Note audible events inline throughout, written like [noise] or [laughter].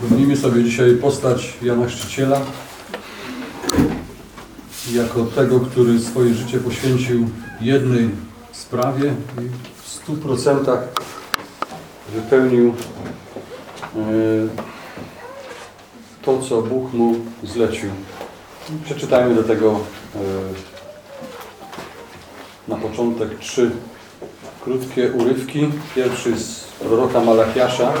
Przypomnijmy sobie dzisiaj postać Jana Chrzciciela jako tego, który swoje życie poświęcił jednej sprawie i w stu procentach wypełnił e, to, co Bóg mu zlecił. Przeczytajmy do tego e, na początek trzy krótkie urywki. Pierwszy z proroka Malachiasza.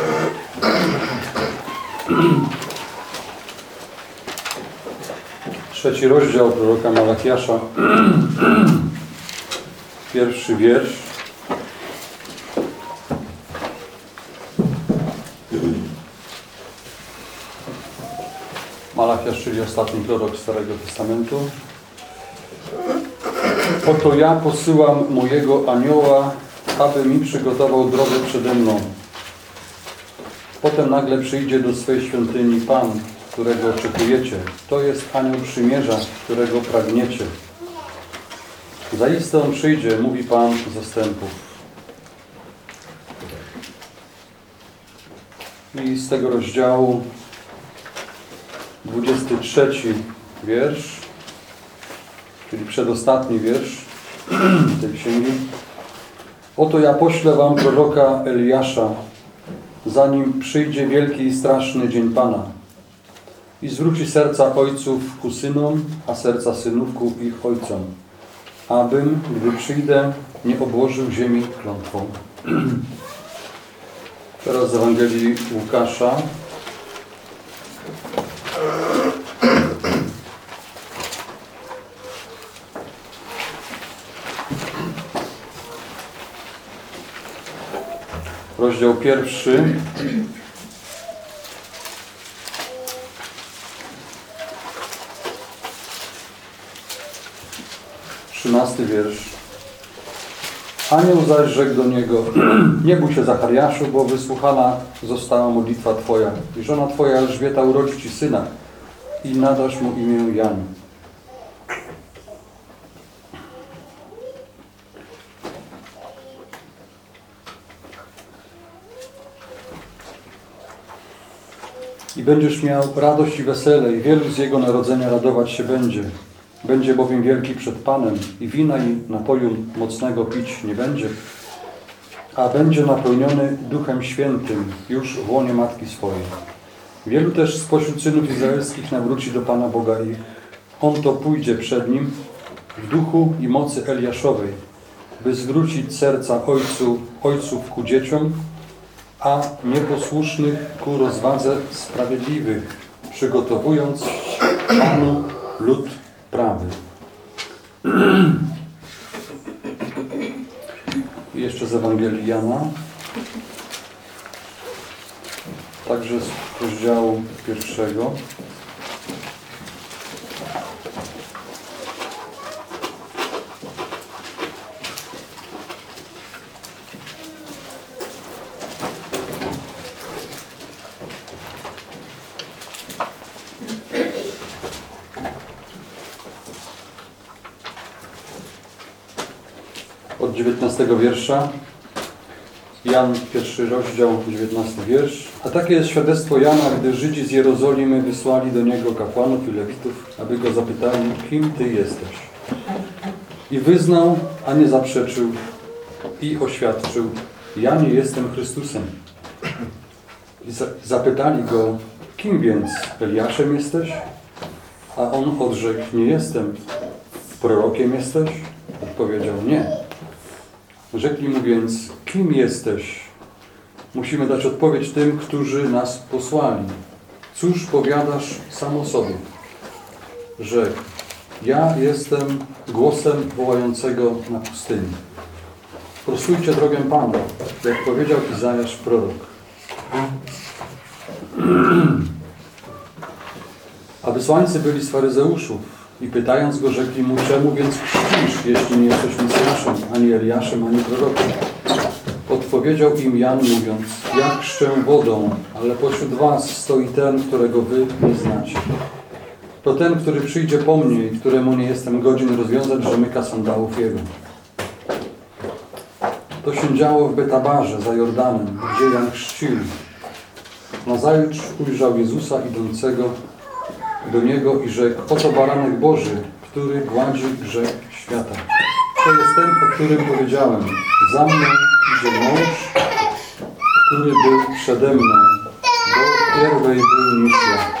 [clears throat] Trzeci rozdział proroka Malachiasza. [clears throat] Pierwszy wiersz. Malachiasz, czyli ostatni prorok Starego Testamentu. Oto ja posyłam mojego anioła, aby mi przygotował drogę przede mną. Potem nagle przyjdzie do swej świątyni Pan, którego oczekujecie. To jest anioł przymierza, którego pragniecie. Zaiste on przyjdzie, mówi Pan zastępów. I z tego rozdziału 23 wiersz, czyli przedostatni wiersz tej księgi. Oto ja poślę wam proroka Eliasza, zanim przyjdzie wielki i straszny dzień Pana i zwróci serca ojców ku synom, a serca synów ku ich ojcom, abym, gdy przyjdę, nie obłożył ziemi klątwą. [clears throat] Teraz z Ewangelii Łukasza, rozdział pierwszy. Trzynasty wiersz. Anioł zaś rzekł do niego, [clears throat] nie bój się Zachariaszu, bo wysłuchana została modlitwa Twoja i żona Twoja Elżbieta urodzi Ci syna i nadasz mu imię Jan. I będziesz miał radość i wesele i wielu z jego narodzenia radować się będzie. Będzie bowiem wielki przed Panem i wina i napoju mocnego pić nie będzie, a będzie napełniony Duchem Świętym już w łonie Matki swojej. Wielu też spośród synów izraelskich nawróci do Pana Boga ich. On to pójdzie przed Nim w duchu i mocy Eliaszowej, by zwrócić serca ojcu, ojców ku dzieciom, a nieposłusznych ku rozwadze sprawiedliwych, przygotowując Panu lud prawy. [clears throat] Jeszcze z Ewangelii Jana, także z rozdziału pierwszego. Od 19 wiersza. Jan, pierwszy rozdział, 19 wiersz. A takie jest świadectwo Jana, gdy Żydzi z Jerozolimy wysłali do niego kapłanów i lewitów, aby go zapytali, kim Ty jesteś. I wyznał, a nie zaprzeczył i oświadczył, ja nie jestem Chrystusem. I za zapytali go, kim więc Eliaszem jesteś? A on odrzekł, nie jestem. Prorokiem jesteś? Odpowiedział, nie. Rzekli mu więc, kim jesteś? Musimy dać odpowiedź tym, którzy nas posłali. Cóż powiadasz sam o sobie? Rzekł, ja jestem głosem wołającego na pustyni. Prostujcie drogę Panu, jak powiedział Izajasz prorok. [clears throat] A wysłańcy byli z faryzeuszów i pytając go, rzekli mu, czemu więc chrzcisz, jeśli nie jesteś Mesjaszem, ani Eliaszem, ani prorokiem? Odpowiedział im Jan mówiąc, ja chrzczę wodą, ale pośród was stoi ten, którego wy nie znacie. To ten, który przyjdzie po mnie i któremu nie jestem godzin rozwiązać rzemyka sandałów jego. To się działo w Betabarze za Jordanem, gdzie Jan chrzcił. Nazajutrz ujrzał Jezusa idącego do Niego i rzekł, oto baranek Boży, który gładzi grzech świata. To jest ten, o którym powiedziałem. Za mną idzie mąż, który był przede mną, bo pierwej był niż ja.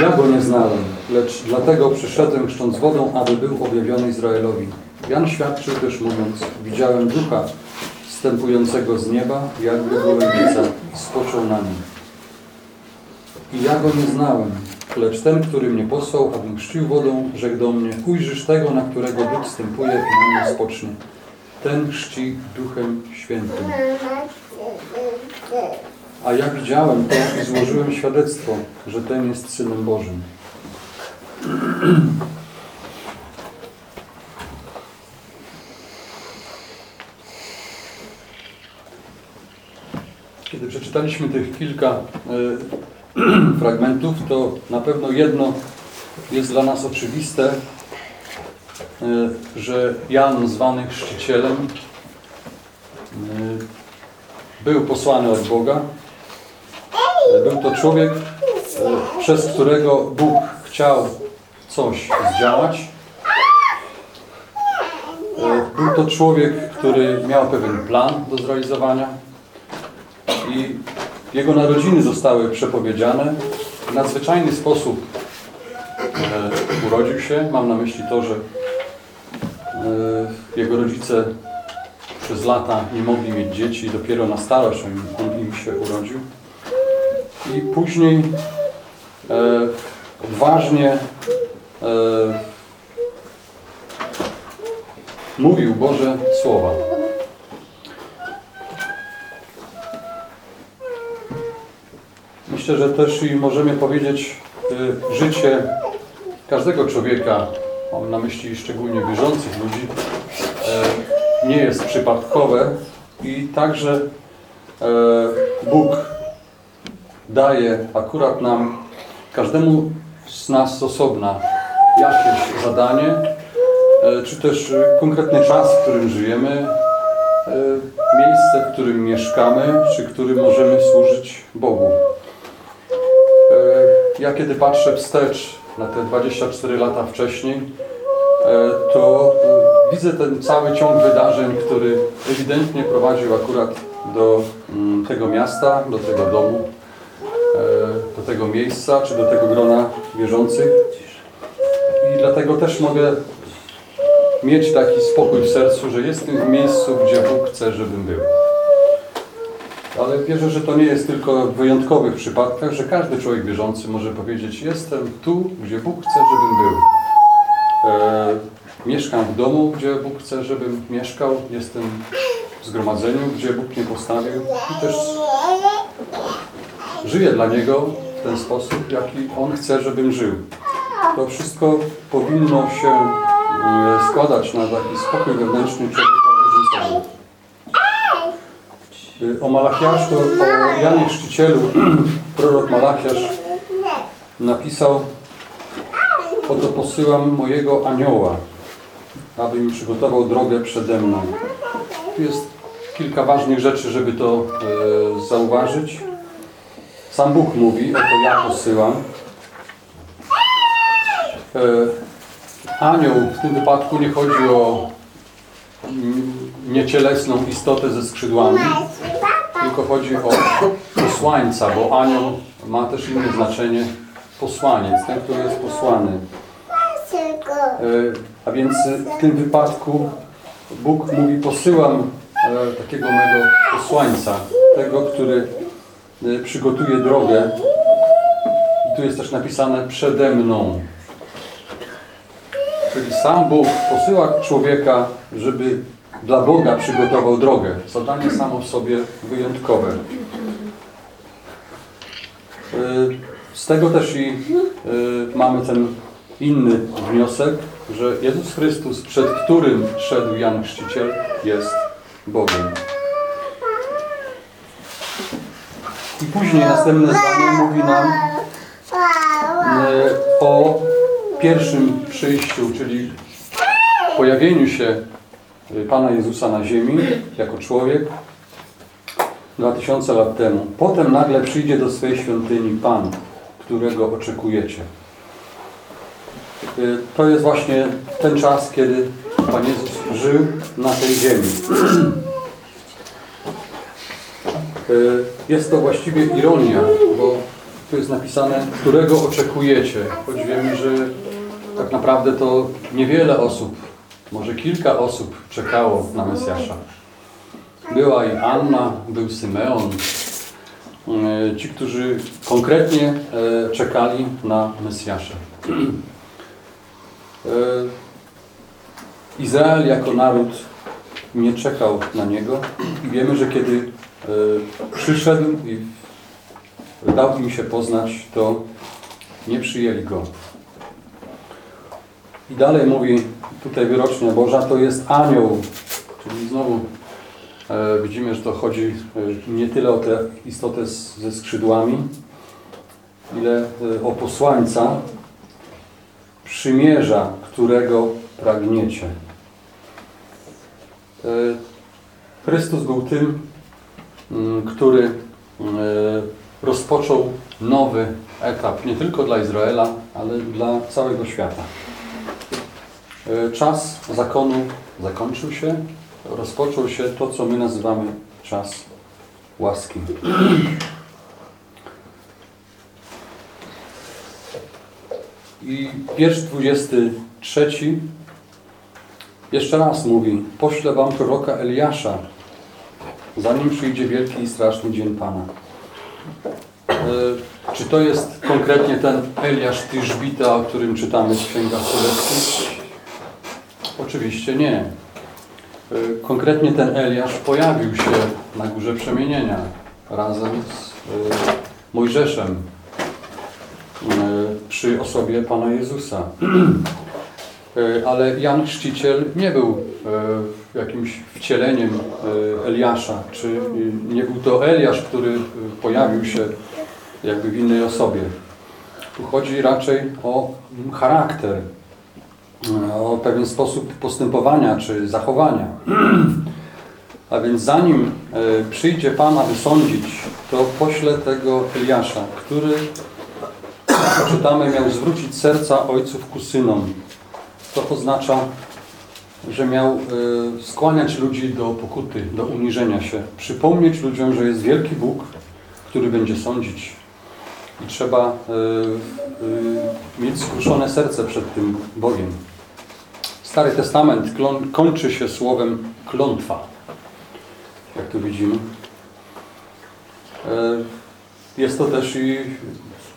[clears throat] Ja go nie znałem, lecz dlatego przyszedłem chrzcząc wodą, aby był objawiony Izraelowi. Jan świadczył też mówiąc, widziałem ducha wstępującego z nieba, jakby gołębica spoczął na nim. I ja go nie znałem, lecz ten, który mnie posłał, abym chrzcił wodą, rzekł do mnie, ujrzysz tego, na którego duch wstępuje i na nim spocznie. Ten chrzci duchem świętym. A ja widziałem to i złożyłem świadectwo, że ten jest Synem Bożym. [clears throat] Kiedy przeczytaliśmy tych kilka e, [clears throat] fragmentów, to na pewno jedno jest dla nas oczywiste, e, że Jan, zwany chrzcicielem, e, był posłany od Boga. Był to człowiek, przez którego Bóg chciał coś zdziałać. Był to człowiek, który miał pewien plan do zrealizowania i jego narodziny zostały przepowiedziane. W nadzwyczajny sposób e, urodził się. Mam na myśli to, że e, jego rodzice przez lata nie mogli mieć dzieci, dopiero na starość on, on im się urodził. I później e, odważnie e, mówił Boże Słowa. Myślę, że też i możemy powiedzieć, y, życie każdego człowieka, mam na myśli szczególnie wierzących ludzi, e, nie jest przypadkowe i także e, Bóg daje akurat nam, każdemu z nas osobna, jakieś zadanie, e, czy też konkretny czas, w którym żyjemy, miejsce, w którym mieszkamy, czy którym możemy służyć Bogu. Ja kiedy patrzę wstecz na te 24 lata wcześniej, e, to e, widzę ten cały ciąg wydarzeń, który ewidentnie prowadził akurat do mm, tego miasta, do tego domu, e, do tego miejsca, czy do tego grona wierzących. I dlatego też mogę mieć taki spokój w sercu, że jestem w miejscu, gdzie Bóg chce, żebym był. Ale wierzę, że to nie jest tylko w wyjątkowych przypadkach, że każdy człowiek wierzący może powiedzieć: Jestem tu, gdzie Bóg chce, żebym był. E, mieszkam w domu, gdzie Bóg chce, żebym mieszkał. Jestem w zgromadzeniu, gdzie Bóg mnie postawił. I też żyję dla Niego w ten sposób, jaki On chce, żebym żył. To wszystko powinno się e, składać na taki spokój wewnętrzny człowieka O Malachiaszu, o Janie Chrzcicielu, [clears throat] prorok Malachiasz napisał Oto posyłam mojego anioła, aby mi przygotował drogę przede mną. Tu jest kilka ważnych rzeczy, żeby to e, zauważyć. Sam Bóg mówi, oto ja posyłam. E, anioł w tym wypadku nie chodzi o niecielesną istotę ze skrzydłami, tylko chodzi o posłańca, bo anioł ma też inne znaczenie posłaniec, ten, który jest posłany. E, A więc w tym wypadku Bóg mówi, posyłam e, takiego mego posłańca, tego, który e, przygotuje drogę. I tu jest też napisane przede mną. Czyli sam Bóg posyła człowieka, żeby dla Boga przygotował drogę. Zadanie samo w sobie wyjątkowe. Y, Z tego też i y, mamy ten inny wniosek, że Jezus Chrystus, przed którym szedł Jan Chrzciciel, jest Bogiem. I później następne zdanie mówi nam y, o pierwszym przyjściu, czyli pojawieniu się y, Pana Jezusa na ziemi jako człowiek 2000 lat temu. Potem nagle przyjdzie do swojej świątyni Pan, którego oczekujecie. Y, To jest właśnie ten czas, kiedy Pan Jezus żył na tej ziemi. Y, Jest to właściwie ironia, bo tu jest napisane, którego oczekujecie. Choć wiemy, że tak naprawdę to niewiele osób, może kilka osób czekało na Mesjasza. Była i Anna, był Symeon. Y, Ci, którzy konkretnie e, czekali na Mesjasza. E, Izrael jako naród nie czekał na niego i wiemy, że kiedy e, przyszedł i dał im się poznać, to nie przyjęli go. I dalej mówi tutaj wyrocznia Boża, to jest anioł, czyli znowu e, widzimy, że to chodzi e, nie tyle o tę istotę z, ze skrzydłami, ile e, o posłańca przymierza, którego pragniecie. E, Chrystus był tym, mm, który e, rozpoczął nowy etap, nie tylko dla Izraela, ale dla całego świata. E, Czas zakonu zakończył się, rozpoczął się to, co my nazywamy czas łaski. I wiersz 23 jeszcze raz mówi, poślę wam proroka Eliasza, zanim przyjdzie wielki i straszny dzień Pana. E, Czy to jest konkretnie ten Eliasz Tyżbita, o którym czytamy w Księgach Królewskich? Oczywiście nie. E, Konkretnie ten Eliasz pojawił się na Górze Przemienienia razem z e, Mojżeszem e, przy osobie Pana Jezusa. [clears throat] Ale Jan Chrzciciel nie był jakimś wcieleniem Eliasza, czy nie był to Eliasz, który pojawił się jakby w innej osobie. Tu chodzi raczej o charakter, o pewien sposób postępowania czy zachowania. [clears throat] A więc zanim e, przyjdzie Pan, aby sądzić, to pośle tego Eliasza, który, czytamy, miał zwrócić serca ojców ku synom. To oznacza, że miał e, skłaniać ludzi do pokuty, do uniżenia się, przypomnieć ludziom, że jest wielki Bóg, który będzie sądzić. I trzeba e, e, mieć skruszone serce przed tym Bogiem. Stary Testament kończy się słowem klątwa, jak tu widzimy. E, Jest to też i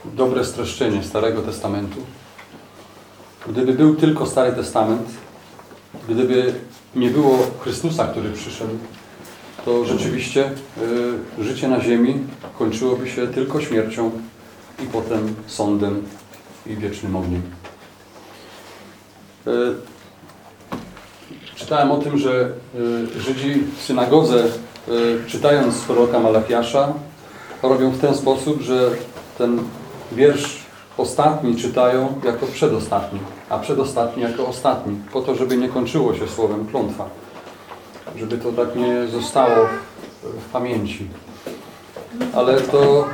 dobre streszczenie Starego Testamentu. Gdyby był tylko Stary Testament, gdyby nie było Chrystusa, który przyszedł, to rzeczywiście y, życie na ziemi kończyłoby się tylko śmiercią i potem sądem i wiecznym ogniem. Czytałem o tym, że y, Żydzi w synagodze, y, czytając proroka Malachiasza, robią w ten sposób, że ten wiersz ostatni czytają jako przedostatni, a przedostatni jako ostatni, po to, żeby nie kończyło się słowem klątwa, żeby to tak nie zostało w, pamięci. Ale to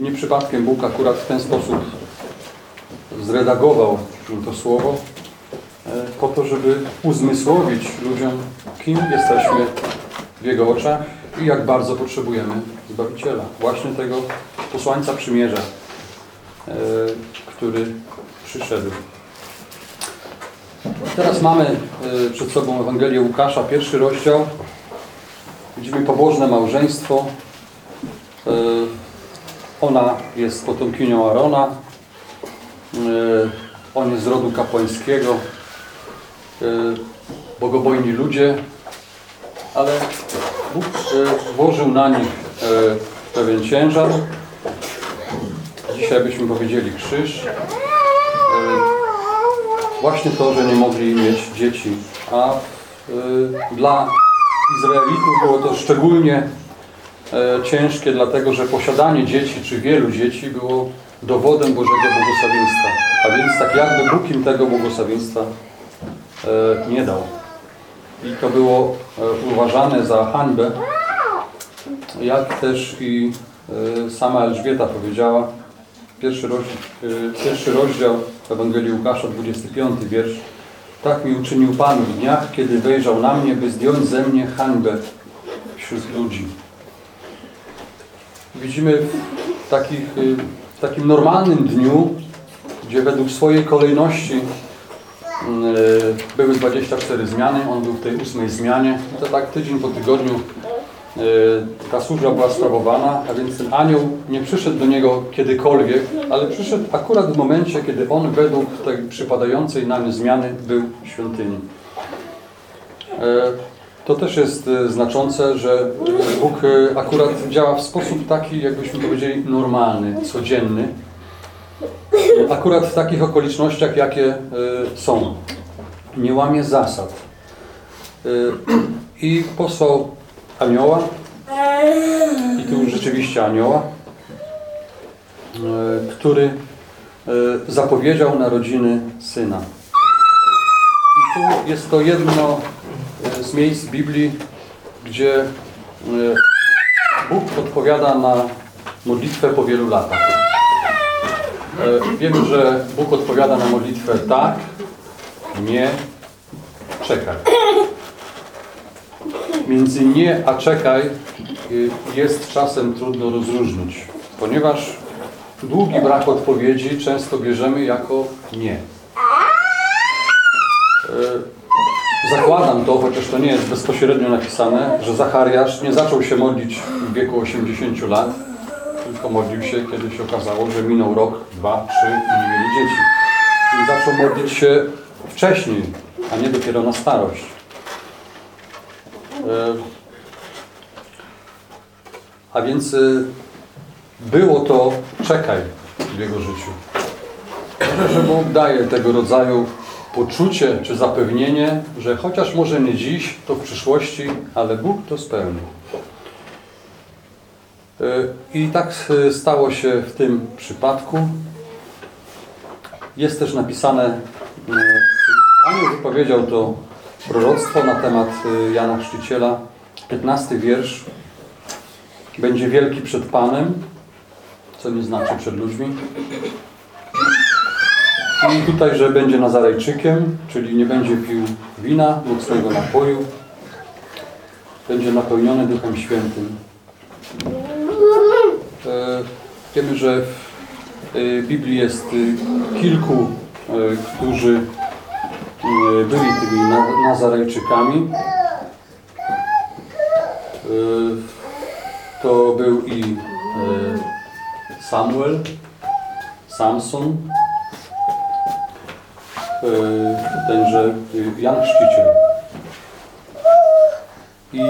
y, nie przypadkiem Bóg akurat w ten sposób zredagował to słowo, po to, żeby uzmysłowić ludziom, kim jesteśmy w Jego oczach i jak bardzo potrzebujemy Zbawiciela, właśnie tego posłańca przymierza, e, który przyszedł. Teraz mamy e, przed sobą Ewangelię Łukasza, pierwszy rozdział. Widzimy pobożne małżeństwo. E, Ona jest potomkinią Arona. On jest z rodu kapłańskiego. E, Bogobojni ludzie. Ale Bóg włożył na nich e, pewien ciężar. Dzisiaj byśmy powiedzieli krzyż. Właśnie to, że nie mogli mieć dzieci. A dla Izraelitów było to szczególnie ciężkie, dlatego że posiadanie dzieci, czy wielu dzieci było dowodem Bożego błogosławieństwa. A więc tak jakby Bóg im tego błogosławieństwa nie dał. i to było e, uważane za hańbę, jak też i e, sama Elżbieta powiedziała, pierwszy rozdział, pierwszy rozdział Ewangelii Łukasza, 25 wiersz. Tak mi uczynił Pan w dniach, kiedy wejrzał na mnie, by zdjąć ze mnie hańbę wśród ludzi. Widzimy w, takich, w takim normalnym dniu, gdzie według swojej kolejności były 24 zmiany, on był w tej ósmej zmianie. To tak tydzień po tygodniu y, ta służba była sprawowana, a więc ten anioł nie przyszedł do niego kiedykolwiek, ale przyszedł akurat w momencie, kiedy on według tej przypadającej nań zmiany był w świątyni. E, To też jest e, znaczące, że Bóg e, akurat działa w sposób taki, jakbyśmy powiedzieli, normalny, codzienny. Akurat w takich okolicznościach, jakie e, są. Nie łamie zasad. E, I posłał anioła, i tu rzeczywiście anioła, e, który zapowiedział narodziny syna. I tu jest to jedno z miejsc Biblii, gdzie Bóg odpowiada na modlitwę po wielu latach. E, Wiemy, że Bóg odpowiada na modlitwę tak, nie, czekaj. Między nie a czekaj y, jest czasem trudno rozróżnić, ponieważ długi brak odpowiedzi często bierzemy jako nie. E, Zakładam to, chociaż to nie jest bezpośrednio napisane, że Zachariasz nie zaczął się modlić w wieku 80 lat, tylko modlił się, kiedy się okazało, że minął rok, dwa, trzy i nie mieli dzieci. I zaczął modlić się wcześniej, a nie dopiero na starość. E, A więc e, było to czekaj w jego życiu. Że Bóg daje tego rodzaju poczucie czy zapewnienie, że chociaż może nie dziś, to w przyszłości, ale Bóg to spełni. E, I tak e, stało się w tym przypadku. Jest też napisane, e, Anioł wypowiedział to proroctwo na temat Jana Chrzciciela, 15 wiersz. Będzie wielki przed Panem, co nie znaczy przed ludźmi. I tutaj, że będzie Nazarejczykiem, czyli nie będzie pił wina, mocnego napoju. Będzie napełniony Duchem Świętym. E, Wiemy, że w e, Biblii jest e, kilku, którzy byli tymi na- Nazarejczykami. To był i Samuel, Samson, tenże Jan Chrzciciel. I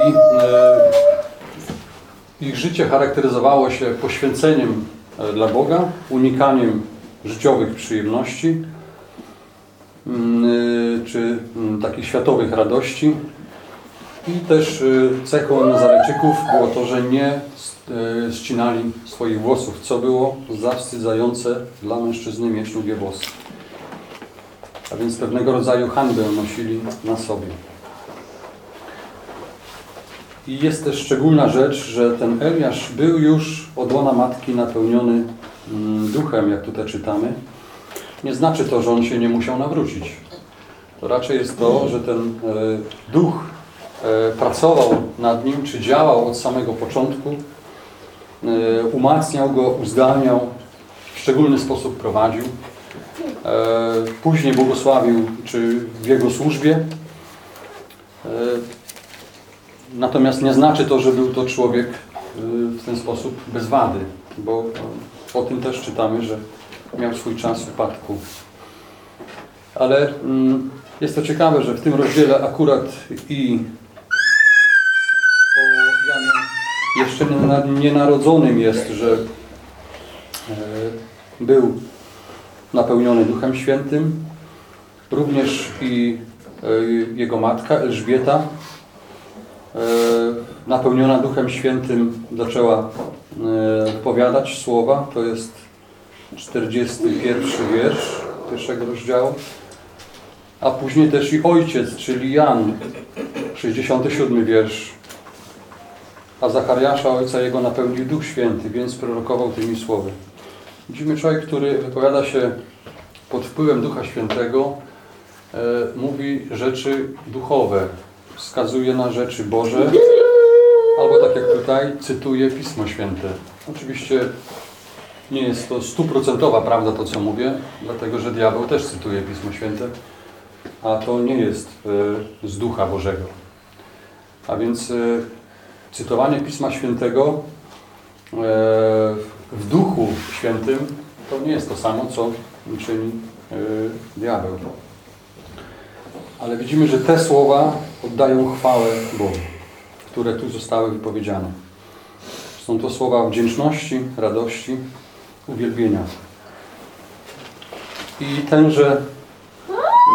ich życie charakteryzowało się poświęceniem e, dla Boga, unikaniem życiowych przyjemności mm, e, czy mm, takich światowych radości. I też e, cechą Nazarejczyków było to, że nie e, ścinali swoich włosów, co było zawstydzające dla mężczyzny mieć długie włosy. A więc pewnego rodzaju hańbę nosili na sobie. I jest też szczególna rzecz, że ten Eliasz był już od łona matki napełniony mm, duchem, jak tutaj czytamy. Nie znaczy to, że on się nie musiał nawrócić. To raczej jest to, że ten e, duch e, pracował nad nim, czy działał od samego początku, e, umacniał go, uzdalniał, w szczególny sposób prowadził. Później błogosławił, czy w jego służbie. Natomiast nie znaczy to, że był to człowiek y, w ten sposób bez wady, bo o tym też czytamy, że miał swój czas upadku. Ale mm, jest to ciekawe, że w tym rozdziale akurat i o Janie jeszcze nie- nienarodzonym jest, że e, był napełniony Duchem Świętym, również i jego matka Elżbieta napełniona Duchem Świętym zaczęła e, wypowiadać słowa. To jest 41 wiersz pierwszego rozdziału. A później też i ojciec, czyli Jan, 67 wiersz. A Zachariasza, ojca jego, napełnił Duch Święty, więc prorokował tymi słowy. Widzimy człowiek, który wypowiada się pod wpływem Ducha Świętego, e, mówi rzeczy duchowe, wskazuje na rzeczy Boże, albo tak jak tutaj, cytuje Pismo Święte. Oczywiście nie jest to stuprocentowa prawda to, co mówię, dlatego że diabeł też cytuje Pismo Święte, a to nie jest e, z Ducha Bożego. A więc e, cytowanie Pisma Świętego e, w Duchu Świętym to nie jest to samo, co czyni diabeł. Ale widzimy, że te słowa oddają chwałę Bogu, które tu zostały wypowiedziane. Są to słowa wdzięczności, radości, uwielbienia. I tenże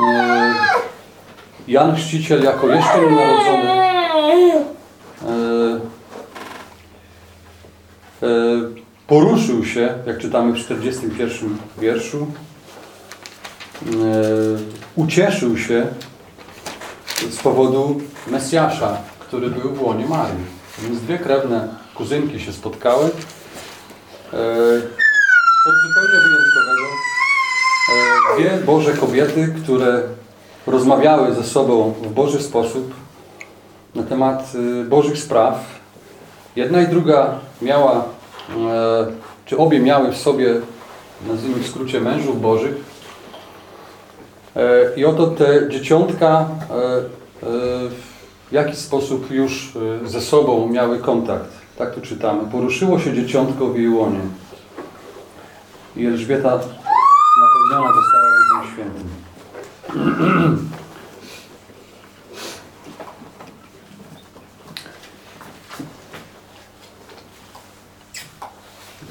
e, Jan Chrzciciel jako jeszcze nienarodzony e, e, poruszył się, jak czytamy w 41 wierszu, ucieszył się z powodu Mesjasza, który był w łonie Marii. Więc dwie krewne kuzynki się spotkały. E, Coś zupełnie wyjątkowego. E, Dwie Boże kobiety, które rozmawiały ze sobą w Boży sposób na temat y, Bożych spraw. Jedna i druga miała, e, czy obie miały w sobie, nazwijmy w skrócie, mężów Bożych. E, I oto te dzieciątka e, e, w jakiś sposób już ze sobą miały kontakt. Tak tu czytamy. Poruszyło się dzieciątko w jej łonie. I Elżbieta napełniona została Duchem Świętym.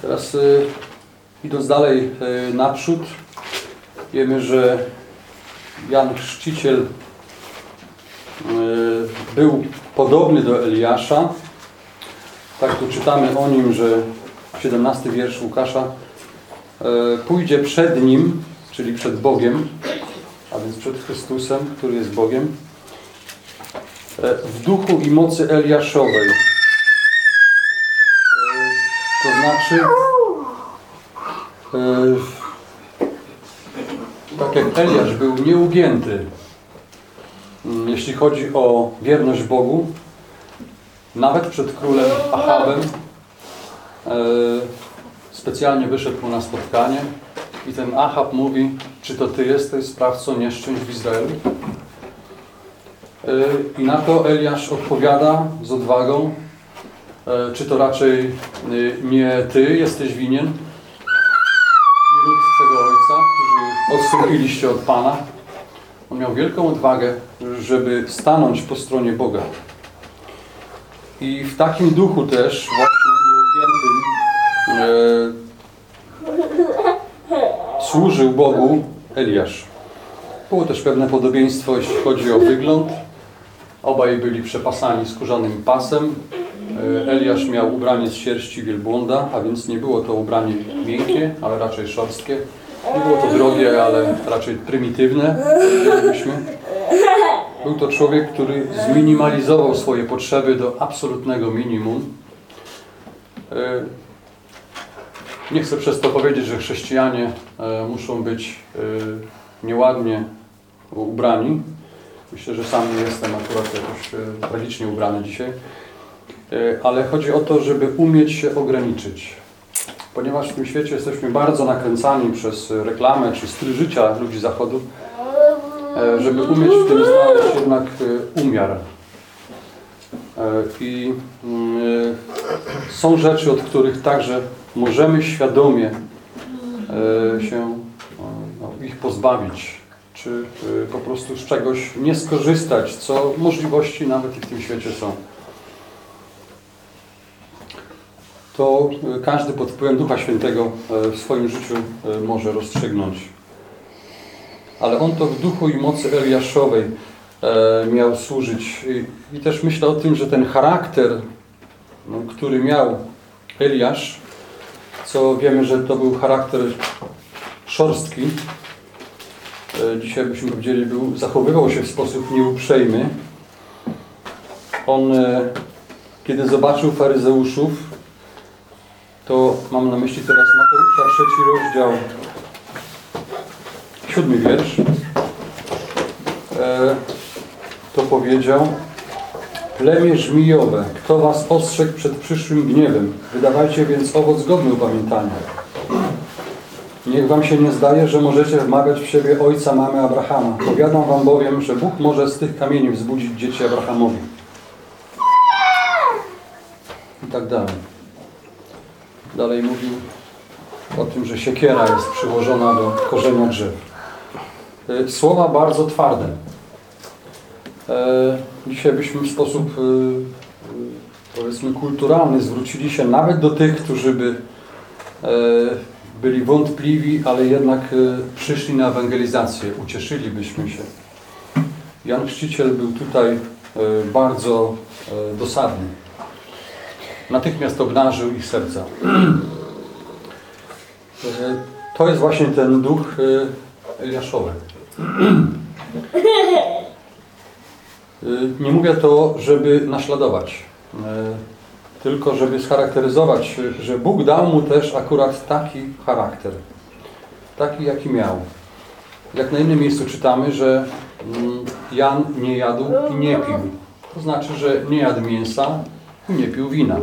Teraz idąc dalej naprzód, wiemy, że Jan Chrzciciel y, był podobny do Eliasza. Tak tu czytamy o nim, że 17 wiersz Łukasza y, pójdzie przed nim, czyli przed Bogiem, a więc przed Chrystusem, który jest Bogiem, y, w duchu i mocy Eliaszowej. To znaczy, tak jak Eliasz był nieugięty, mm, jeśli chodzi o wierność Bogu, nawet przed królem Achabem e, specjalnie wyszedł na spotkanie i ten Achab mówi, czy to ty jesteś sprawcą nieszczęść w Izraelu? E, I na to Eliasz odpowiada z odwagą, e, czy to raczej nie ty jesteś winien i lud twego odstąpiliście od Pana. On miał wielką odwagę, żeby stanąć po stronie Boga. I w takim duchu też właśnie nieugiętym e, służył Bogu Eliasz. Było też pewne podobieństwo, jeśli chodzi o wygląd. Obaj byli przepasani skórzanym pasem. E, Eliasz miał ubranie z sierści wielbłąda, a więc nie było to ubranie miękkie, ale raczej szorstkie. Nie było to drogie, ale raczej prymitywne. Był to człowiek, który zminimalizował swoje potrzeby do absolutnego minimum. E, Nie chcę przez to powiedzieć, że chrześcijanie e, muszą być e, nieładnie ubrani. Myślę, że sam nie jestem akurat jakoś tragicznie ubrany dzisiaj. Ale chodzi o to, żeby umieć się ograniczyć. Ponieważ w tym świecie jesteśmy bardzo nakręcani przez reklamę czy styl życia ludzi zachodu, e, żeby umieć w tym znaleźć jednak e, umiar. E, I mm, są rzeczy, od których także możemy świadomie się no, ich pozbawić, czy po prostu z czegoś nie skorzystać, co możliwości nawet w tym świecie są. To e, każdy pod wpływem Ducha Świętego e, w swoim życiu e, może rozstrzygnąć. Ale on to w duchu i mocy Eliaszowej miał służyć. I, też myślę o tym, że ten charakter, no, który miał Eliasz, co wiemy, że to był charakter szorstki, dzisiaj byśmy powiedzieli, był, zachowywał się w sposób nieuprzejmy, on, kiedy zobaczył faryzeuszów, to mam na myśli teraz Mateusza, trzeci rozdział, siódmy wiersz, e, to powiedział, plemię żmijowe, kto was ostrzegł przed przyszłym gniewem, wydawajcie więc owoc godny upamiętania. Niech wam się nie zdaje, że możecie wmawiać w siebie ojca, mamy Abrahama. Powiadam wam bowiem, że Bóg może z tych kamieni wzbudzić dzieci Abrahamowi. I tak dalej. Dalej mówił o tym, że siekiera jest przyłożona do korzenia drzew. Y, Słowa bardzo twarde. E, Dzisiaj byśmy w sposób y, powiedzmy kulturalny zwrócili się nawet do tych, którzy by e, byli wątpliwi, ale jednak e, przyszli na ewangelizację. Ucieszylibyśmy się. Jan Chrzciciel był tutaj e, bardzo e, dosadny. Natychmiast obnażył ich serca. [clears throat] E, To jest właśnie ten duch e, Eliaszowy. E, Nie mówię to, żeby naśladować, tylko żeby scharakteryzować, że Bóg dał mu też akurat taki charakter, taki jaki miał. Jak na innym miejscu czytamy, że mm, Jan nie jadł i nie pił. To znaczy, że nie jadł mięsa nie pił wina.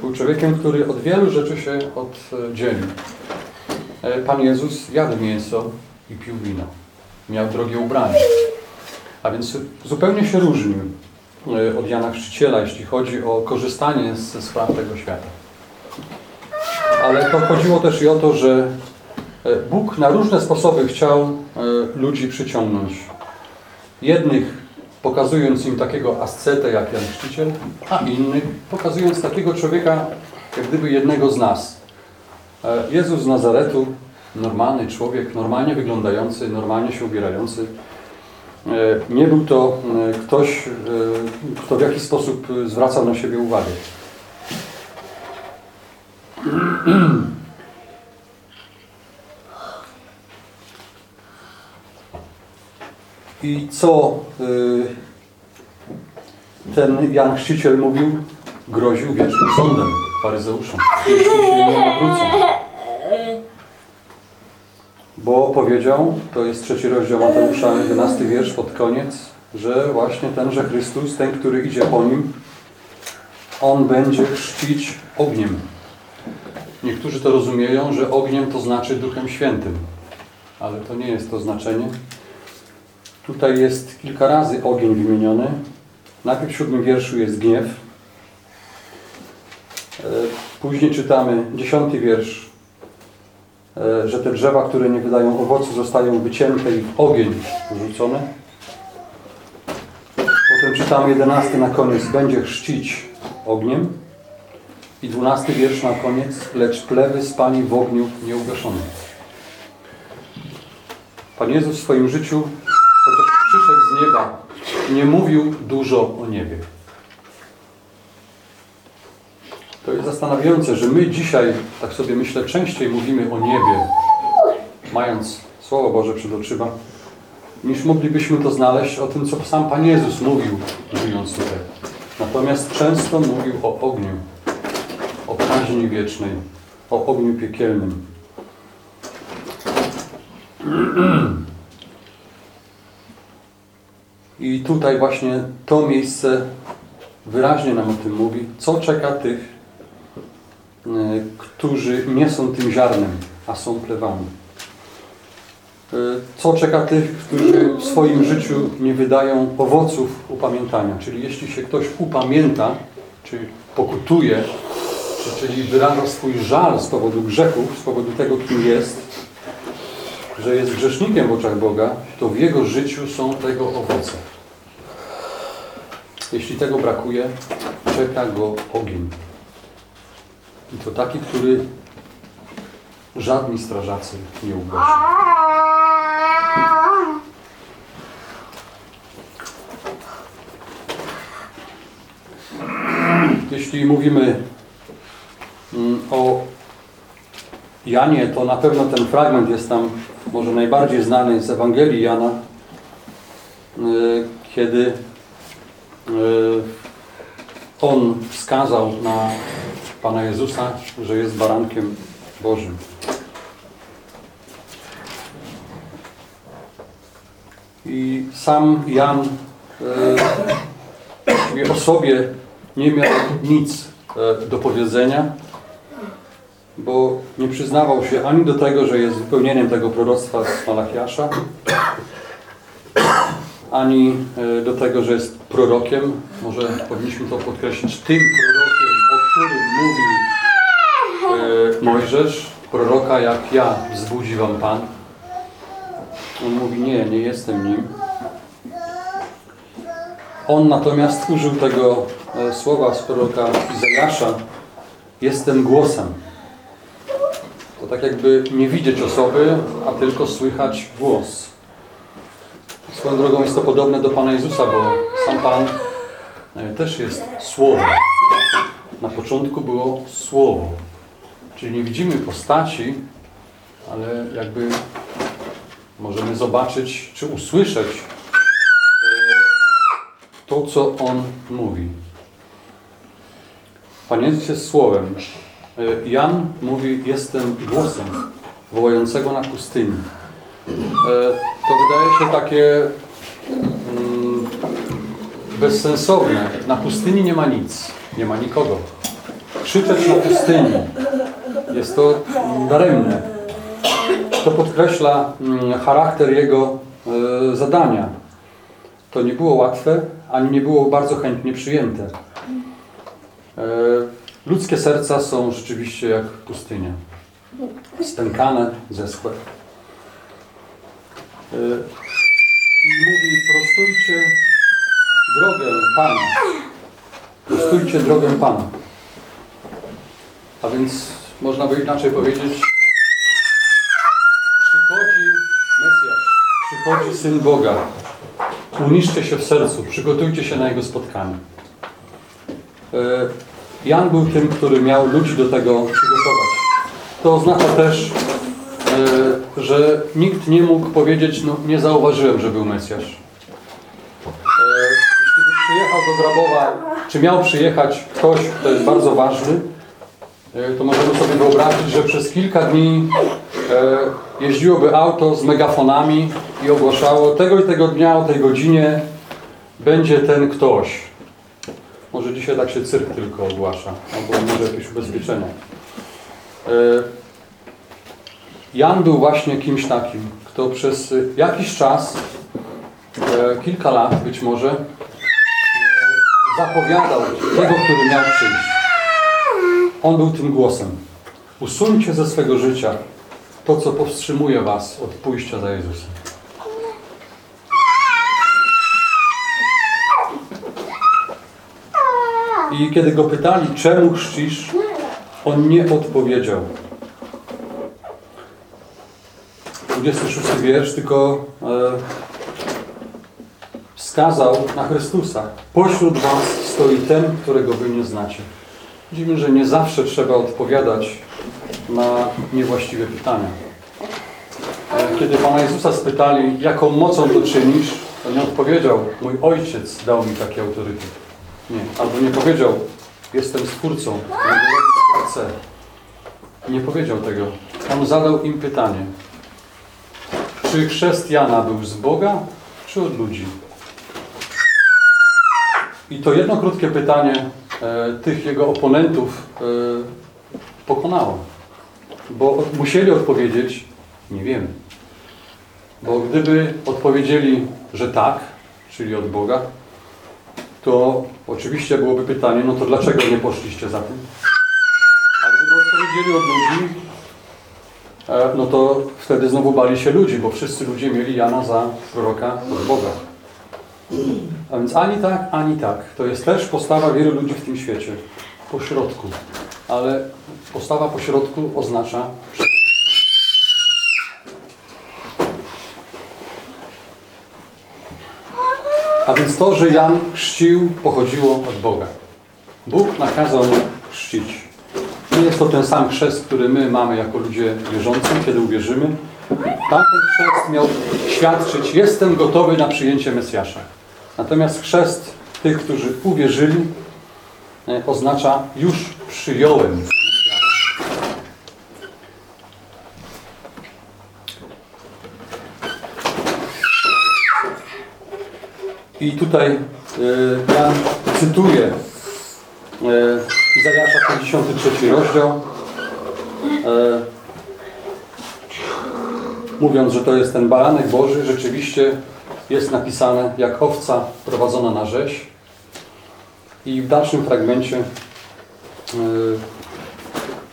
Był człowiekiem, który od wielu rzeczy się oddzielił. E, Pan Jezus jadł mięso i pił wino. Miał drogie ubranie. A więc zupełnie się różnił e, od Jana Chrzciciela, jeśli chodzi o korzystanie ze spraw tego świata. Ale to chodziło też i o to, że e, Bóg na różne sposoby chciał ludzi przyciągnąć. Jednych pokazując im takiego ascetę jak Jan Chrzciciel, a innych pokazując takiego człowieka, jak gdyby jednego z nas. E, Jezus z Nazaretu, normalny człowiek, normalnie wyglądający, normalnie się ubierający, E, Nie był to e, ktoś, kto w jakiś sposób zwracał na siebie uwagę. [clears throat] I co e, ten Jan Chrzciciel mówił? Groził wiecznym sądem faryzeuszom, jeśli się nie. Bo powiedział, to jest trzeci rozdział Mateusza, 11 wiersz pod koniec, że właśnie tenże Chrystus, ten, który idzie po nim, on będzie chrzcić ogniem. Niektórzy to rozumieją, że ogniem to znaczy Duchem Świętym, ale to nie jest to znaczenie. Tutaj jest kilka razy ogień wymieniony. Najpierw w siódmym wierszu jest gniew. E, Później czytamy dziesiąty wiersz, e, że te drzewa, które nie wydają owocu, zostają wycięte i w ogień rzucone. Potem czytamy jedenasty na koniec, będzie chrzcić ogniem. I dwunasty wiersz na koniec, lecz plewy spali w ogniu nieugaszonym. Pan Jezus w swoim życiu, nieba, nie mówił dużo o niebie. To jest zastanawiające, że my dzisiaj, tak sobie myślę, częściej mówimy o niebie, mając Słowo Boże przed oczyma, niż moglibyśmy to znaleźć o tym, co sam Pan Jezus mówił, żyjąc tutaj. Natomiast często mówił o ogniu, o kaźni wiecznej, o ogniu piekielnym. [clears throat] I tutaj właśnie to miejsce wyraźnie nam o tym mówi, co czeka tych, e, którzy nie są tym ziarnem, a są plewami. E, Co czeka tych, którzy w swoim życiu nie wydają owoców upamiętania? Czyli jeśli się ktoś upamięta, czy pokutuje, czy, czyli wyraża swój żal z powodu grzechów, z powodu tego, kim jest, że jest grzesznikiem w oczach Boga, to w jego życiu są tego owoce. Jeśli tego brakuje, czeka go ogień. I to taki, który żadni strażacy nie ugasi. Jeśli mówimy mm, o Janie, to na pewno ten fragment jest tam może najbardziej znany z Ewangelii Jana, y, kiedy y, On wskazał na Pana Jezusa, że jest barankiem Bożym. I sam Jan e, o sobie nie miał nic e, do powiedzenia, bo nie przyznawał się ani do tego, że jest wypełnieniem tego proroctwa z Malachiasza, ani e, do tego, że jest prorokiem. Może powinniśmy to podkreślić. Tym prorokiem, o którym mówił e, Mojżesz, proroka jak ja wzbudzi wam Pan. On mówi, nie, nie jestem nim. On natomiast użył tego e, słowa z proroka Izajasza, jestem głosem. To tak jakby nie widzieć osoby, a tylko słychać głos. Swoją drogą jest to podobne do Pana Jezusa, bo sam Pan e, też jest Słowem. Na początku było Słowo. Czyli nie widzimy postaci, ale jakby możemy zobaczyć czy usłyszeć e, to, co On mówi. Pan Jezus jest Słowem. E, Jan mówi, jestem głosem wołającego na pustyni. E, To wydaje się takie mm, bezsensowne. Na pustyni nie ma nic, nie ma nikogo. Krzyczeć na pustyni jest to daremne. To podkreśla mm, charakter jego e, zadania. To nie było łatwe, ani nie było bardzo chętnie przyjęte. E, Ludzkie serca są rzeczywiście jak pustynia. Stękane, zeschłe. E, I mówi, prostujcie drogę Pana. Prostujcie drogę Pana. A więc można by inaczej powiedzieć, przychodzi Mesjasz, przychodzi Syn Boga. Uniszcie się w sercu, przygotujcie się na Jego spotkanie. Jan był tym, który miał ludzi do tego przygotować. To oznacza też, e, że nikt nie mógł powiedzieć, no nie zauważyłem, że był Mesjasz. E, Jeśli by przyjechał do Grabowa, czy miał przyjechać ktoś, kto jest bardzo ważny, e, to możemy sobie wyobrazić, że przez kilka dni jeździłoby auto z megafonami i ogłaszało tego i tego dnia o tej godzinie będzie ten ktoś. Może dzisiaj tak się cyrk tylko ogłasza, albo może jakieś ubezpieczenia. E, Jan był właśnie kimś takim, kto przez jakiś czas, e, kilka lat być może, e, zapowiadał tego, który miał przyjść. On był tym głosem. Usuńcie ze swego życia to, co powstrzymuje was od pójścia za Jezusem. I kiedy go pytali, czemu chrzcisz, on nie odpowiedział. 26 wiersz, tylko e, wskazał na Chrystusa. Pośród was stoi ten, którego wy nie znacie. Widzimy, że nie zawsze trzeba odpowiadać na niewłaściwe pytania. E, Kiedy Pana Jezusa spytali, jaką mocą to czynisz, to nie odpowiedział, mój Ojciec dał mi taki autorytet. Nie, albo nie powiedział, jestem stwórcą. Nie powiedział tego. On zadał im pytanie, czy chrzest Jana był z Boga, czy od ludzi? I to jedno krótkie pytanie e, tych jego oponentów e, pokonało. Bo od- musieli odpowiedzieć, nie wiemy. Bo gdyby odpowiedzieli, że tak, czyli od Boga, to oczywiście byłoby pytanie, no to dlaczego nie poszliście za tym? A gdyby odpowiedzieli od ludzi, e, no to wtedy znowu bali się ludzi, bo wszyscy ludzie mieli Jana za proroka od Boga. A więc ani tak, ani tak. To jest też postawa wielu ludzi w tym świecie. Po środku. Ale postawa po środku oznacza A więc to, że Jan chrzcił, pochodziło od Boga. Bóg nakazał chrzcić. Nie jest to ten sam chrzest, który my mamy jako ludzie wierzący, kiedy uwierzymy. Tamten chrzest miał świadczyć, jestem gotowy na przyjęcie Mesjasza. Natomiast chrzest tych, którzy uwierzyli, e, oznacza już przyjąłem. I tutaj e, Jan cytuje e, Izajasza 53 rozdział, e, mówiąc, że to jest ten baranek Boży, rzeczywiście jest napisane jak owca prowadzona na rzeź. I w dalszym fragmencie e,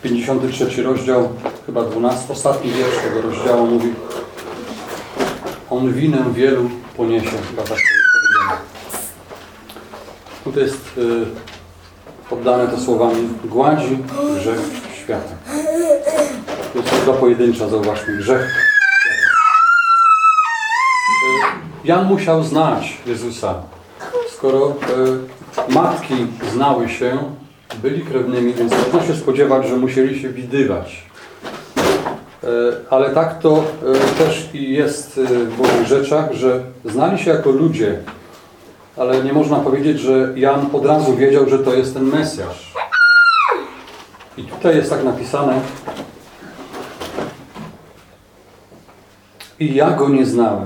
53 rozdział, chyba 12, ostatni wiersz tego rozdziału mówi On winę wielu poniesie, chyba tak. Tutaj jest y, poddane to słowami gładzi grzech świata. To jest liczba pojedyncza, zauważmy, grzech świata. Y, Jan musiał znać Jezusa. Skoro y, matki znały się, byli krewnymi, więc można się spodziewać, że musieli się widywać. Ale tak to też i jest w Bożych rzeczach, że znali się jako ludzie, ale nie można powiedzieć, że Jan od razu wiedział, że to jest ten Mesjasz. I tutaj jest tak napisane i ja go nie znałem.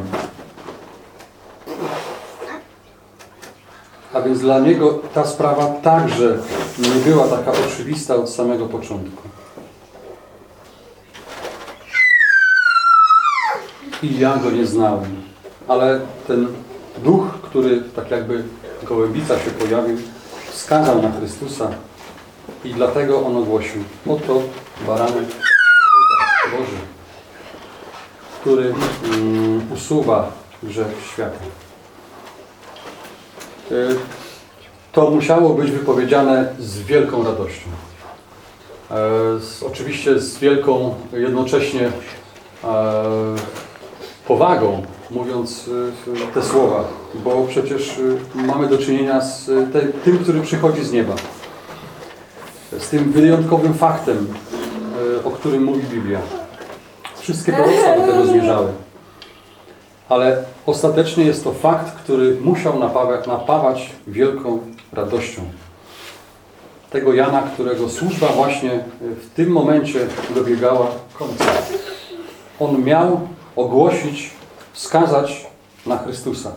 A więc dla niego ta sprawa także nie była taka oczywista od samego początku. I ja go nie znałem. Ale ten duch, który tak jakby gołębica się pojawił, wskazał na Chrystusa i dlatego on ogłosił oto baranek Boży, który mm, usuwa grzech świata. Y, To musiało być wypowiedziane z wielką radością. E, oczywiście z wielką jednocześnie e, powagą, mówiąc y, te słowa, bo przecież y, mamy do czynienia z te, tym, który przychodzi z nieba. Z tym wyjątkowym faktem, o którym mówi Biblia. Wszystkie proroctwa [laughs] do tego zmierzały. Ale ostatecznie jest to fakt, który musiał napawać, napawać wielką radością. Tego Jana, którego służba właśnie w tym momencie dobiegała końca. On miał ogłosić, wskazać na Chrystusa.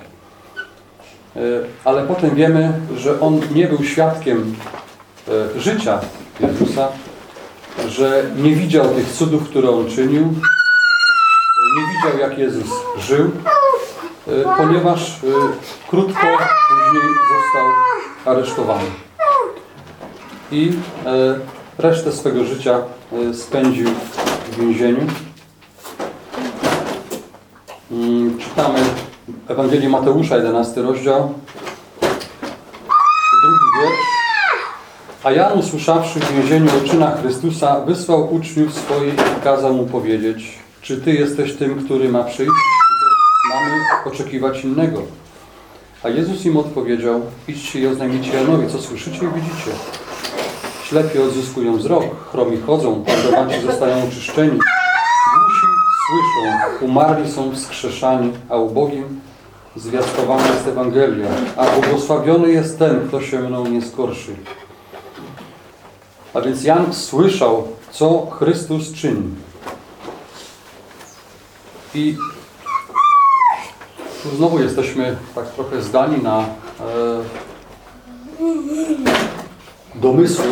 E, Ale potem wiemy, że on nie był świadkiem e, życia Jezusa, że nie widział tych cudów, które on czynił, nie widział, jak Jezus żył, e, ponieważ e, krótko później został aresztowany. I e, resztę swego życia e, spędził w więzieniu. Mm, Czytamy Ewangelię Mateusza, 11 rozdział, drugi wiersz. A Jan, usłyszawszy w więzieniu o Chrystusa, wysłał uczniów swoich i kazał mu powiedzieć, czy Ty jesteś tym, który ma przyjść, czy też mamy oczekiwać innego? A Jezus im odpowiedział, idźcie i oznajmijcie Janowi, co słyszycie i widzicie. Ślepi odzyskują wzrok, chromi chodzą, pardowaci zostają oczyszczeni, słyszą, umarli są wskrzeszani, a ubogim zwiastowana jest Ewangelia, a błogosławiony jest ten, kto się mną nie skorszy. A więc Jan słyszał, co Chrystus czyni. I tu znowu jesteśmy tak trochę zdani na e, domysły.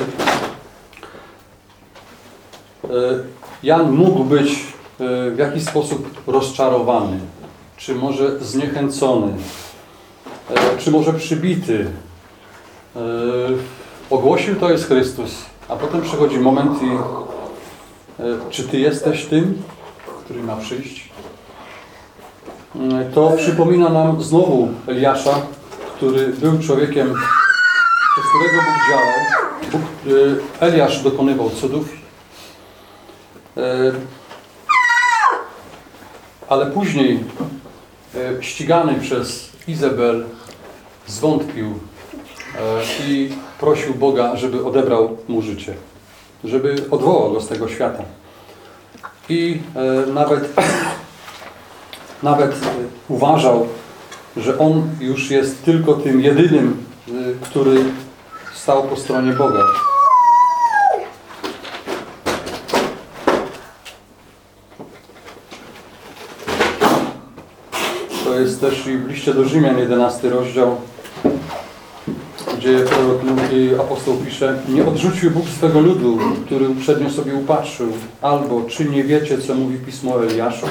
E, Jan mógł być w jakiś sposób rozczarowany, czy może zniechęcony, e, czy może przybity. E, Ogłosił to jest Chrystus, a potem przychodzi moment i e, czy Ty jesteś tym, który ma przyjść? E, To przypomina nam znowu Eliasza, który był człowiekiem, przez którego Bóg działał. Bóg, e, Eliasz dokonywał cudów, e, ale później e, ścigany przez Izabel zwątpił e, i prosił Boga, żeby odebrał mu życie, żeby odwołał go z tego świata. I e, nawet, [coughs] nawet uważał, że on już jest tylko tym jedynym, który stał po stronie Boga. To jest też i w liście do Rzymian 11 rozdział, gdzie prorok mówi, apostoł pisze, nie odrzucił Bóg swego ludu, który uprzednio sobie upatrzył, albo czy nie wiecie, co mówi Pismo Eliaszu?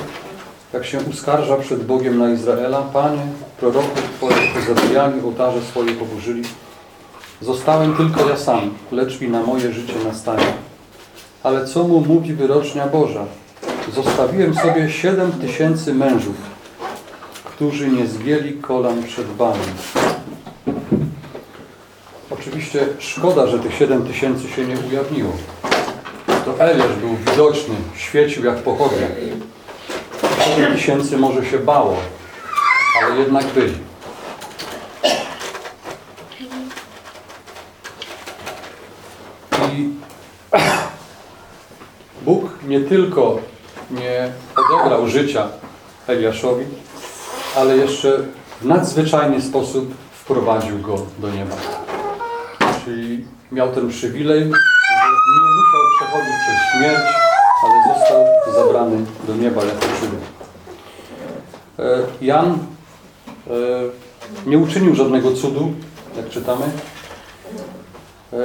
Jak się uskarża przed Bogiem na Izraela, Panie, proroków Twoich pozabijali, ołtarze swoje poburzyli. Zostałem tylko ja sam, lecz i na moje życie nastanie. Ale co mu mówi wyrocznia Boża? Zostawiłem sobie siedem tysięcy mężów, którzy nie zgięli kolan przed Banem. Oczywiście szkoda, że tych siedem tysięcy się nie ujawniło. To Eliasz był widoczny, świecił jak pochodnia. Siedem tysięcy może się bało, ale jednak byli. I Bóg nie tylko nie odebrał życia Eliaszowi, ale jeszcze w nadzwyczajny sposób wprowadził go do nieba. Czyli miał ten przywilej, że nie musiał przechodzić przez śmierć, ale został zabrany do nieba jako żywy. E, Jan e, nie uczynił żadnego cudu, jak czytamy, e,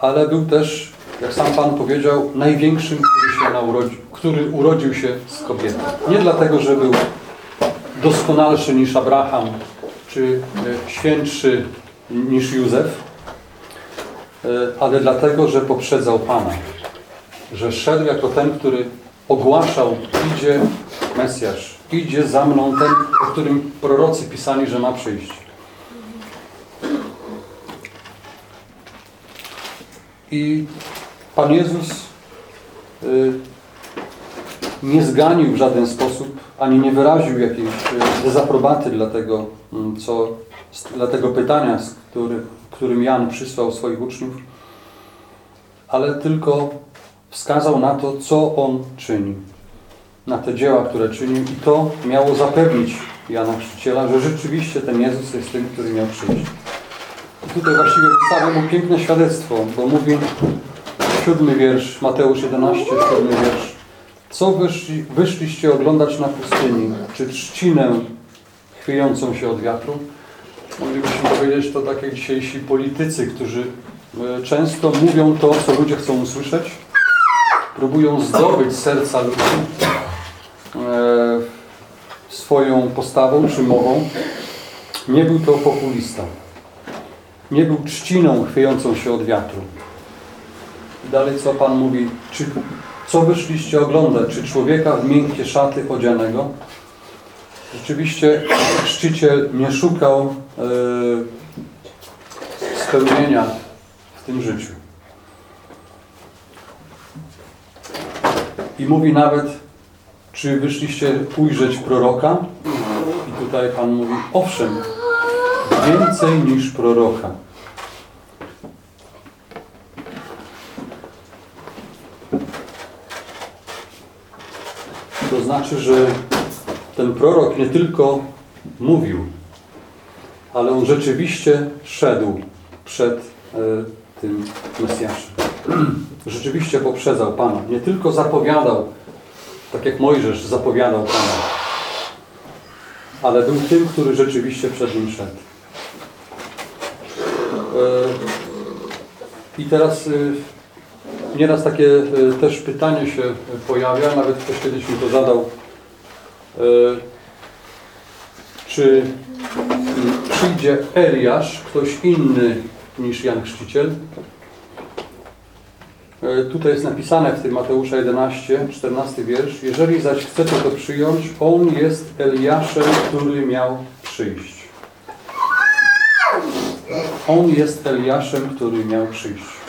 ale był też, jak sam Pan powiedział, największym, który, się naurodzi, który urodził się z kobiety. Nie dlatego, że był doskonalszy niż Abraham, czy e, świętszy niż Józef, e, ale dlatego, że poprzedzał Pana. Że szedł jako ten, który ogłaszał, idzie Mesjasz, idzie za mną ten, o którym prorocy pisali, że ma przyjść. I Pan Jezus y, nie zganił w żaden sposób, ani nie wyraził jakiejś y, dezaprobaty dla tego, mm, co, dla tego pytania, z który, którym Jan przysłał swoich uczniów, ale tylko wskazał na to, co on czyni, na te dzieła, które czynił i to miało zapewnić Jana Chrzciciela, że rzeczywiście ten Jezus jest tym, który miał przyjść. I tutaj właściwie wystawia mu piękne świadectwo, bo mówi siódmy wiersz, Mateusz 11, siódmy wiersz. Co wyszli, wyszliście oglądać na pustyni? Czy trzcinę chwiejącą się od wiatru? Moglibyśmy powiedzieć, to tak jak dzisiejsi politycy, którzy e, często mówią to, co ludzie chcą usłyszeć. Próbują zdobyć serca ludzi e, swoją postawą czy mową. Nie był to populista. Nie był trzciną chwiejącą się od wiatru. Dalej co Pan mówi? Czy, co wyszliście oglądać? Czy człowieka w miękkie szaty odzianego? Rzeczywiście chrzciciel nie szukał e, spełnienia w tym życiu. I mówi nawet, czy wyszliście ujrzeć proroka? I tutaj Pan mówi, owszem, więcej niż proroka. To znaczy, że ten prorok nie tylko mówił, ale on rzeczywiście szedł przed e, tym Mesjaszem. [clears throat] Rzeczywiście poprzedzał Pana. Nie tylko zapowiadał, tak jak Mojżesz zapowiadał Pana, ale był tym, który rzeczywiście przed nim szedł. E, I teraz e, nieraz takie e, też pytanie się pojawia, nawet ktoś kiedyś mi to zadał, e, czy przyjdzie Eliasz, ktoś inny niż Jan Chrzciciel? E, Tutaj jest napisane w tym Mateusza 11, 14 wiersz. Jeżeli zaś chcecie to przyjąć, on jest Eliaszem, który miał przyjść. On jest Eliaszem, który miał przyjść.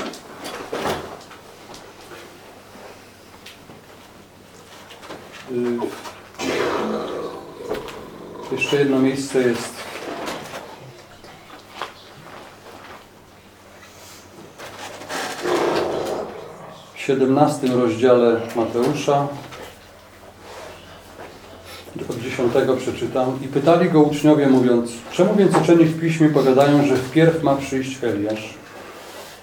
Jeszcze jedno miejsce jest w 17 rozdziale Mateusza od 10 przeczytam. I pytali go uczniowie mówiąc, czemu więc uczeni w Piśmie powiadają, że wpierw ma przyjść Eliasz?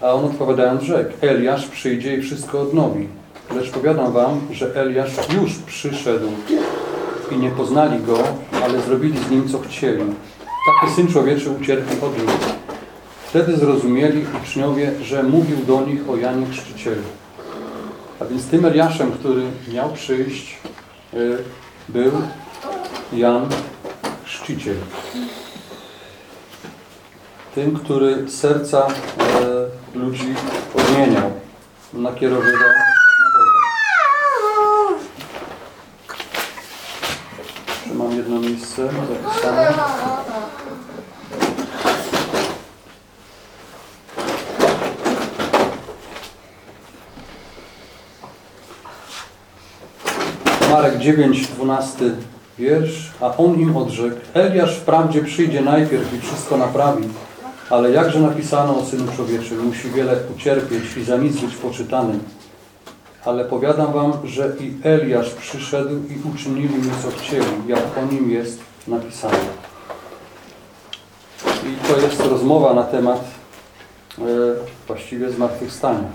A on odpowiadając rzekł, Eliasz przyjdzie i wszystko odnowi. Lecz powiadam wam, że Eliasz już przyszedł i nie poznali go, ale zrobili z nim co chcieli. Taki Syn Człowieczy ucierpi od nich. Wtedy zrozumieli uczniowie, że mówił do nich o Janie Chrzcicielu. A więc tym Eliaszem, który miał przyjść, y, był Jan Chrzciciel. Tym, który serca e, ludzi odmieniał, nakierowywał na Boga. Jeszcze mam jedno miejsce zapisane. Marek 9, 12 wiersz, a on im odrzekł, Eliasz wprawdzie przyjdzie najpierw i wszystko naprawi, ale jakże napisano o Synu Człowieczym, musi wiele ucierpieć i za nic być poczytanym. Ale powiadam wam, że i Eliasz przyszedł i uczynili mu co chcieli, jak o nim jest napisane. I to jest rozmowa na temat e, właściwie zmartwychwstania.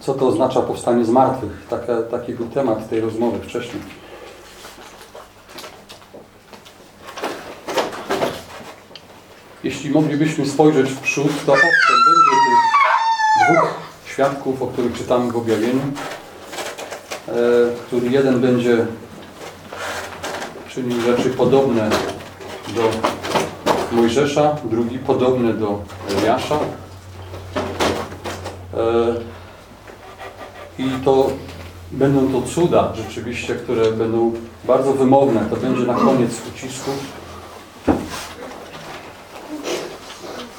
Co to oznacza powstanie z martwych? Taka, taki był temat tej rozmowy wcześniej. Jeśli moglibyśmy spojrzeć w przód, to owszem, będzie tych dwóch świadków, o których czytamy w objawieniu, e, który jeden będzie czynił rzeczy podobne do Mojżesza, drugi podobny do Eliasza. E, I to będą to cuda rzeczywiście, które będą bardzo wymowne. To będzie na koniec ucisku.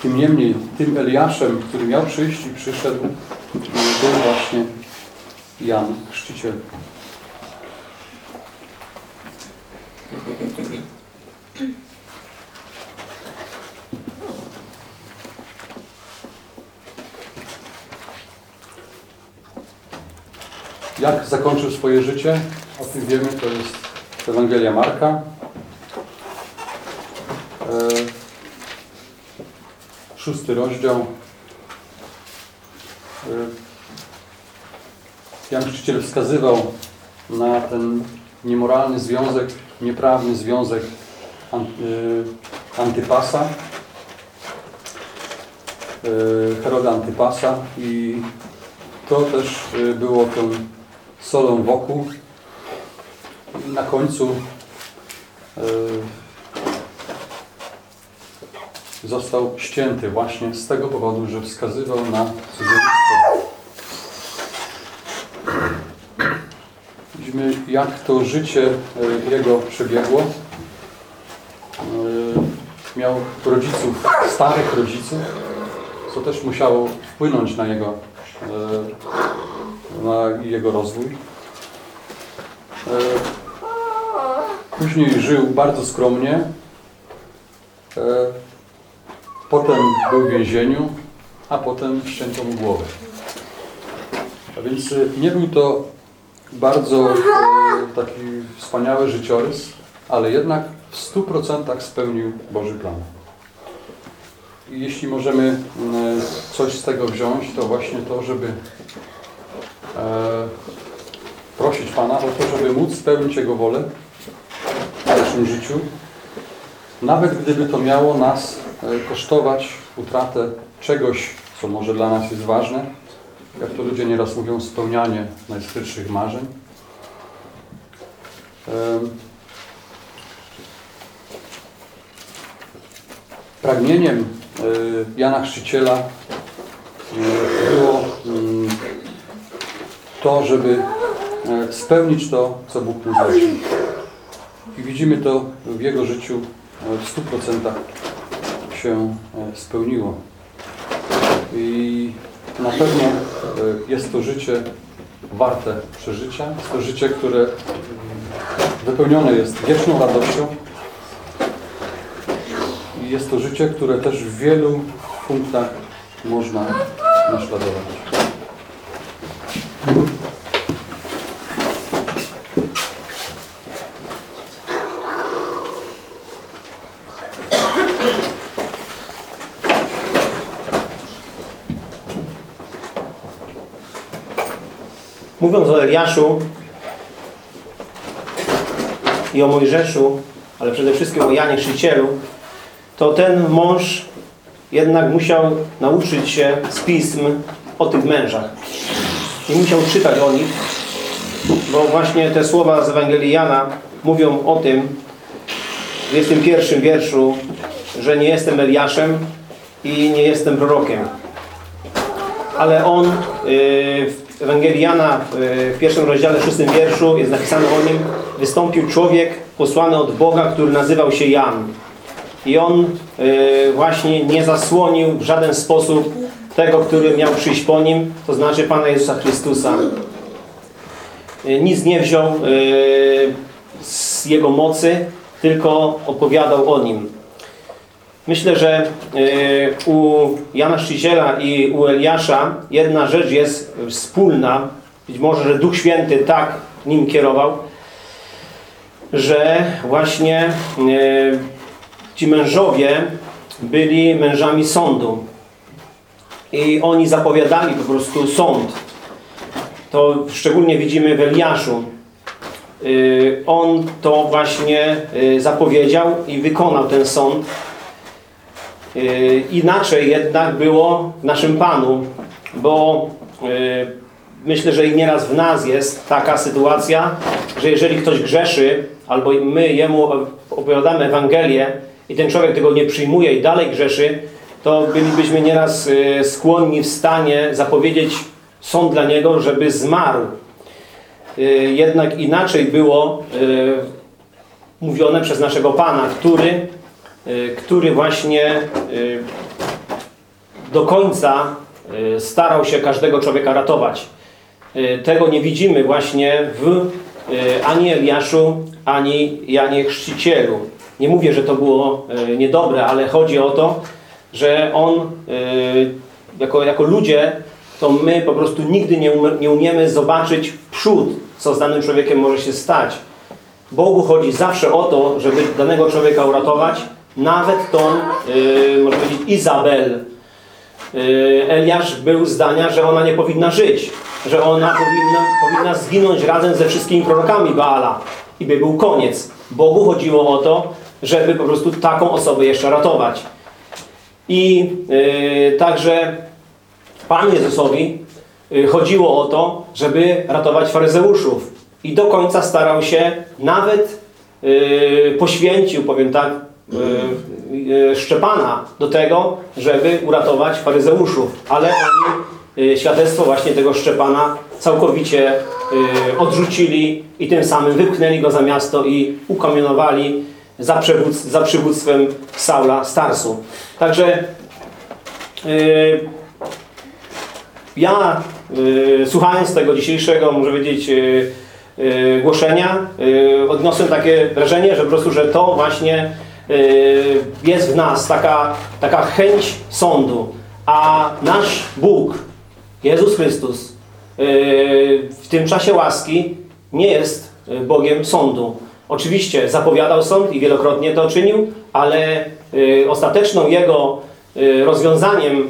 Tym niemniej, tym Eliaszem, który miał przyjść i przyszedł, był właśnie Jan Chrzciciel. Jak zakończył swoje życie? O tym wiemy, to jest Ewangelia Marka. E, Szósty rozdział. E, Jan Chrzciciel wskazywał na ten niemoralny związek, nieprawny związek e, Antypasa, Heroda Antypasa i to też było tą solą wokół. Na końcu e, został ścięty właśnie z tego powodu, że wskazywał na cudzołóstwo. Widzimy, jak to życie e, jego przebiegło. E, Miał rodziców, starych rodziców, co też musiało wpłynąć na jego, na jego rozwój. E, Później żył bardzo skromnie. E, Potem był w więzieniu, a potem ścięto mu głowę. A więc y, nie był to bardzo e, taki wspaniały życiorys, ale jednak w stu procentach spełnił Boży plan. I jeśli możemy e, coś z tego wziąć, to właśnie to, żeby e, prosić Pana o to, żeby móc spełnić Jego wolę w naszym życiu, nawet gdyby to miało nas e, kosztować utratę czegoś, co może dla nas jest ważne, jak to ludzie nieraz mówią, spełnianie najskrytszych marzeń. Em, Pragnieniem e, Jana Chrzciciela e, było mm, to, żeby e, spełnić to, co Bóg mu zlecił. I widzimy to w jego życiu e, w 100% się e, spełniło. I na pewno jest to życie warte przeżycia. Jest to życie, które wypełnione jest wieczną radością. I jest to życie, które też w wielu punktach można naśladować. Mówiąc o Eliaszu i o Mojżeszu, ale przede wszystkim o Janie Chrzcicielu, to ten mąż jednak musiał nauczyć się z pism o tych mężach. I musiał czytać o nich, bo właśnie te słowa z Ewangelii Jana mówią o tym, w 21 wierszu, że nie jestem Eliaszem i nie jestem prorokiem. Ale on yy, w Ewangelii Jana w pierwszym rozdziale, szóstym wierszu jest napisane o nim wystąpił człowiek posłany od Boga, który nazywał się Jan. I on yy, właśnie nie zasłonił w żaden sposób tego, który miał przyjść po nim, to znaczy Pana Jezusa Chrystusa. Yy, nic nie wziął yy, z Jego mocy, tylko opowiadał o nim. Myślę, że y, u Jana Szczyciela i u Eliasza jedna rzecz jest wspólna. Być może, że Duch Święty tak nim kierował, że właśnie y, ci mężowie byli mężami sądu. I oni zapowiadali po prostu sąd. To szczególnie widzimy w Eliaszu. Y, on to właśnie zapowiedział i wykonał ten sąd. Y, Inaczej jednak było w naszym Panu, bo y, myślę, że i nieraz w nas jest taka sytuacja, że jeżeli ktoś grzeszy, albo my jemu opowiadamy Ewangelię i ten człowiek tego nie przyjmuje i dalej grzeszy, to bylibyśmy nieraz y, skłonni w stanie zapowiedzieć sąd dla niego, żeby zmarł. Jednak inaczej było mówione przez naszego Pana, który, który właśnie y, do końca y, starał się każdego człowieka ratować. Y, Tego nie widzimy właśnie w y, ani Eliaszu, ani Janie Chrzcicielu. Nie mówię, że to było y, niedobre, ale chodzi o to, że on y, jako, jako ludzie, to my po prostu nigdy nie, um, nie umiemy zobaczyć w przód, co z danym człowiekiem może się stać. Bogu chodzi zawsze o to, żeby danego człowieka uratować, nawet tą, yy, można powiedzieć, Izabel. Yy, Eliasz był zdania, że ona nie powinna żyć, że ona powinna, powinna zginąć razem ze wszystkimi prorokami Baala i by był koniec. Bogu chodziło o to, żeby po prostu taką osobę jeszcze ratować. I yy, także Panu Jezusowi yy, chodziło o to, żeby ratować faryzeuszów. I do końca starał się, nawet yy, poświęcił, powiem tak, Szczepana do tego, żeby uratować faryzeuszów. Ale oni yy, świadectwo właśnie tego Szczepana całkowicie yy, odrzucili i tym samym wypchnęli go za miasto i ukamionowali za, przywódz, za przywództwem Saula Starsu. Także yy, ja y, słuchając tego dzisiejszego, może powiedzieć, y, y, głoszenia, odniosłem takie wrażenie, że po prostu, że to właśnie jest w nas taka, taka chęć sądu, a nasz Bóg, Jezus Chrystus, y, w tym czasie łaski nie jest y, Bogiem sądu. Oczywiście zapowiadał sąd i wielokrotnie to czynił, ale ostateczną Jego rozwiązaniem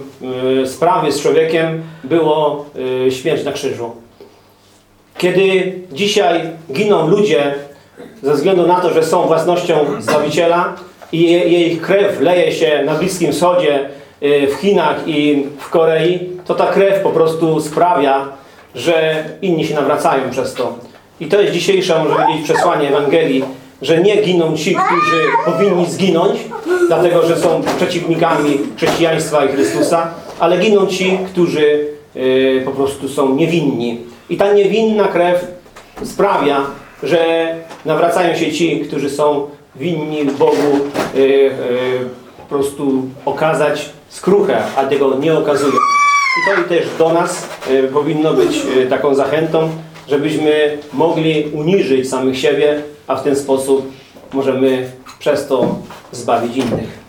sprawy z człowiekiem było śmierć na krzyżu. Kiedy dzisiaj giną ludzie ze względu na to, że są własnością Zbawiciela i je- jej krew leje się na Bliskim Wschodzie, y, w Chinach i w Korei, to ta krew po prostu sprawia, że inni się nawracają przez to. I to jest dzisiejsze, może powiedzieć, przesłanie Ewangelii, że nie giną ci, którzy powinni zginąć, dlatego że są przeciwnikami chrześcijaństwa i Chrystusa, ale giną ci, którzy y, po prostu są niewinni. I ta niewinna krew sprawia, że nawracają się ci, którzy są winni Bogu y, y, po prostu okazać skruchę, a tego nie okazują. I to też do nas y, powinno być y, taką zachętą, żebyśmy mogli uniżyć samych siebie, a w ten sposób możemy przez to zbawić innych.